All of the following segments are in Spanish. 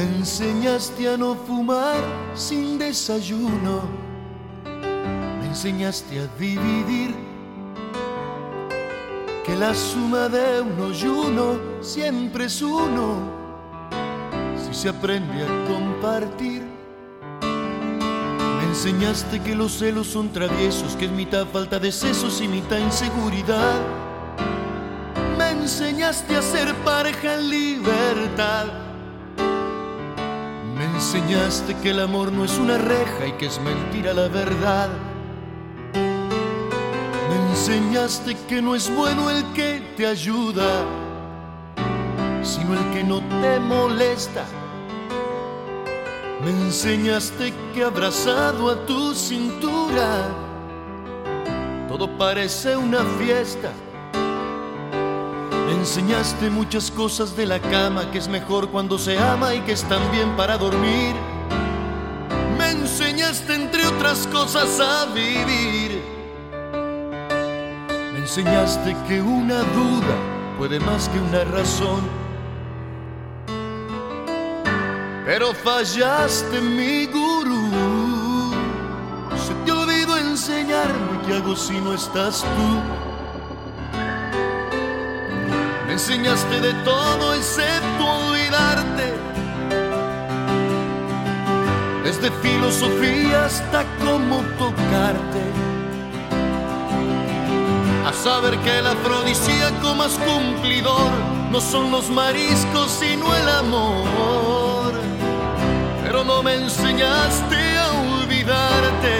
Me enseñaste a no fumar sin desayuno. Me enseñaste a dividir. Que la suma de uno y uno siempre es uno. Si se aprende a compartir. Me enseñaste que los celos son traviesos, que es mitad falta de sesos y mitad inseguridad. Me enseñaste a ser pareja en libertad. Enseñaste que el amor no es una reja y que es mentira la verdad. Me enseñaste que no es bueno el que te ayuda, sino el que no te molesta. Me enseñaste que abrazado a tu cintura, todo parece una fiesta. Me enseñaste muchas cosas de la cama, que es mejor cuando se ama y que están bien para dormir. Me enseñaste entre otras cosas a vivir. Me enseñaste que una duda puede más que una razón. Pero fallaste mi gurú. Se te olvidó enseñarme qué hago si no estás tú. Enseñaste de todo excepto olvidarte. Desde filosofía hasta cómo tocarte. A saber que el afrodisíaco más cumplidor no son los mariscos sino el amor. Pero no me enseñaste a olvidarte.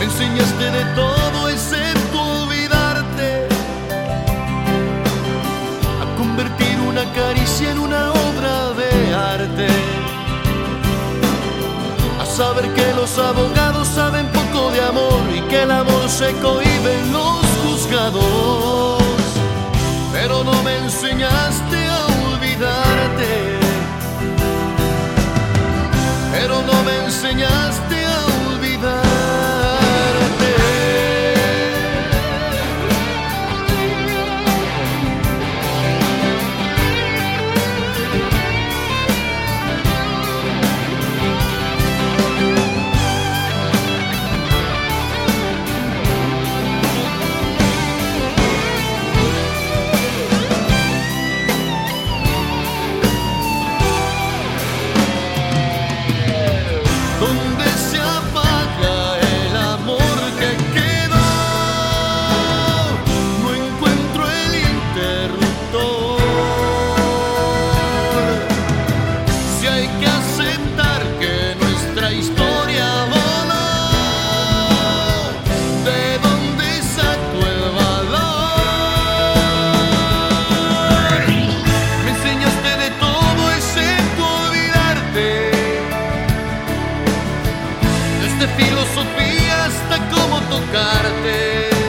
Enseñaste de todo se cohibe en los juzgados. Pero no me enseñaste a olvidarte. Pero no me enseñaste hasta cómo tocarte.